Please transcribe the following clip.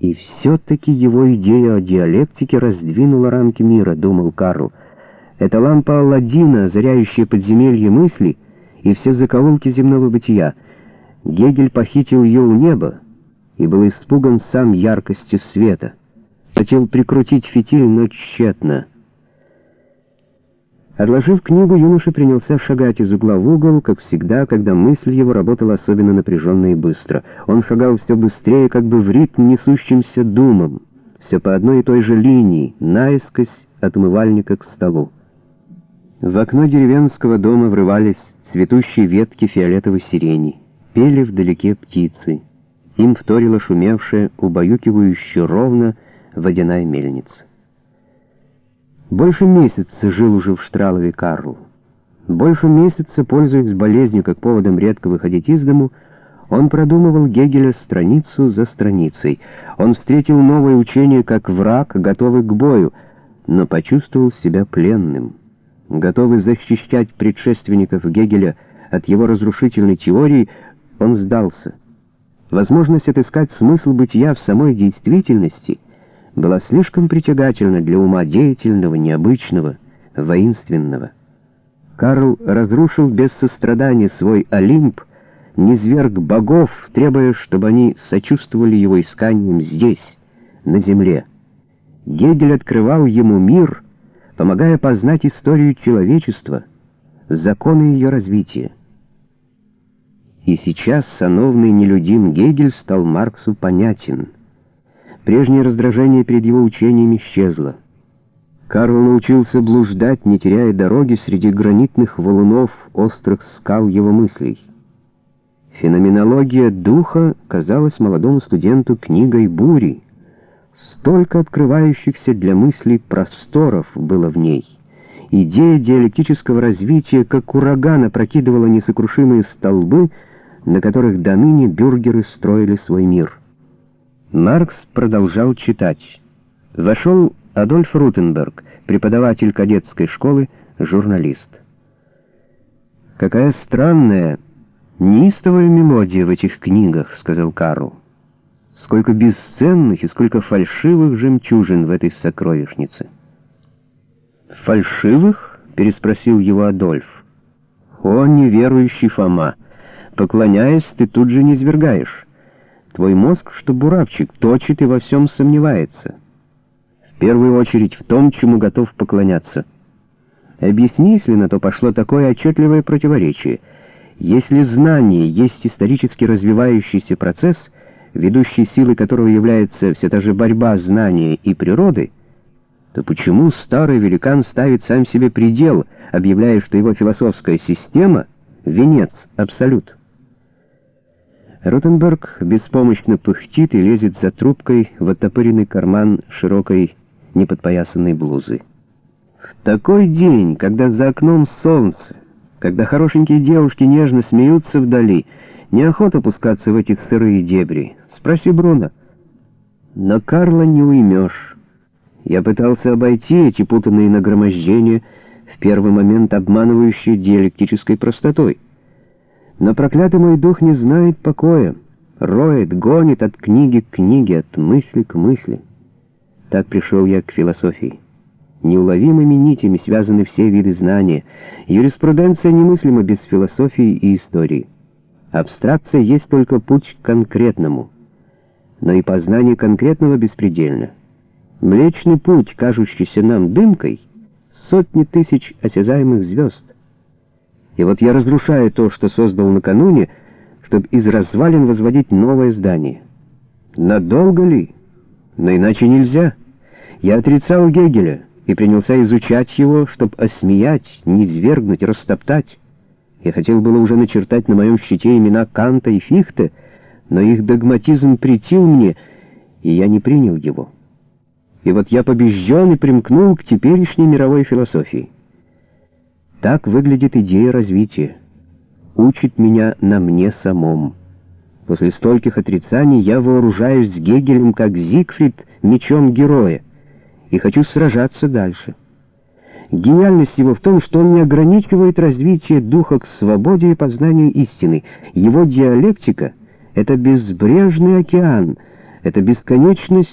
И все-таки его идея о диалектике раздвинула рамки мира, думал Карл. Это лампа Алладина, озаряющая подземелье мысли и все закоулки земного бытия. Гегель похитил ее у неба и был испуган сам яркостью света. Хотел прикрутить фитиль, но тщетно. Отложив книгу, юноша принялся шагать из угла в угол, как всегда, когда мысль его работала особенно напряженно и быстро. Он шагал все быстрее, как бы в ритм несущимся думам, все по одной и той же линии, наискось от умывальника к столу. В окно деревенского дома врывались цветущие ветки фиолетовой сирени, пели вдалеке птицы. Им вторила шумевшая, убаюкивающая ровно водяная мельница. Больше месяца жил уже в Штралове Карл. Больше месяца, пользуясь болезнью как поводом редко выходить из дому, он продумывал Гегеля страницу за страницей. Он встретил новое учение как враг, готовый к бою, но почувствовал себя пленным. Готовый защищать предшественников Гегеля от его разрушительной теории, он сдался. Возможность отыскать смысл бытия в самой действительности — была слишком притягательна для ума деятельного, необычного, воинственного. Карл разрушил без сострадания свой Олимп, низверг богов, требуя, чтобы они сочувствовали его исканиям здесь, на земле. Гегель открывал ему мир, помогая познать историю человечества, законы ее развития. И сейчас сановный нелюдим Гегель стал Марксу понятен — Прежнее раздражение перед его учением исчезло. Карл научился блуждать, не теряя дороги среди гранитных валунов, острых скал его мыслей. Феноменология духа казалась молодому студенту книгой бури. Столько открывающихся для мыслей просторов было в ней. Идея диалектического развития, как ураган, опрокидывала несокрушимые столбы, на которых до ныне бюргеры строили свой мир. Маркс продолжал читать. Вошел Адольф Рутенберг, преподаватель кадетской школы, журналист. «Какая странная, неистовая мелодия в этих книгах», — сказал Карл. «Сколько бесценных и сколько фальшивых жемчужин в этой сокровищнице». «Фальшивых?» — переспросил его Адольф. «О, неверующий Фома! Поклоняясь, ты тут же не свергаешь». Твой мозг, что буравчик, точит и во всем сомневается. В первую очередь в том, чему готов поклоняться. Объясни, если на то пошло такое отчетливое противоречие. Если знание есть исторически развивающийся процесс, ведущей силой которого является вся та же борьба знания и природы, то почему старый великан ставит сам себе предел, объявляя, что его философская система — венец, абсолют? Ротенберг беспомощно пыхтит и лезет за трубкой в оттопыренный карман широкой неподпоясанной блузы. В такой день, когда за окном солнце, когда хорошенькие девушки нежно смеются вдали, неохота пускаться в этих сырые дебри. Спроси Бруно. Но Карла не уймешь. Я пытался обойти эти путанные нагромождения, в первый момент обманывающие диалектической простотой. Но проклятый мой дух не знает покоя, роет, гонит от книги к книге, от мысли к мысли. Так пришел я к философии. Неуловимыми нитями связаны все виды знания. Юриспруденция немыслима без философии и истории. Абстракция есть только путь к конкретному. Но и познание конкретного беспредельно. Млечный путь, кажущийся нам дымкой, сотни тысяч осязаемых звезд. И вот я разрушаю то, что создал накануне, чтобы из развалин возводить новое здание. Надолго ли? Но иначе нельзя. Я отрицал Гегеля и принялся изучать его, чтобы осмеять, низвергнуть, растоптать. Я хотел было уже начертать на моем щите имена Канта и Фихте, но их догматизм притил мне, и я не принял его. И вот я побежден и примкнул к теперешней мировой философии. Так выглядит идея развития. Учит меня на мне самом. После стольких отрицаний я вооружаюсь Гегелем, как Зигфрид, мечом героя, и хочу сражаться дальше. Гениальность его в том, что он не ограничивает развитие духа к свободе и познанию истины. Его диалектика — это безбрежный океан, эта бесконечность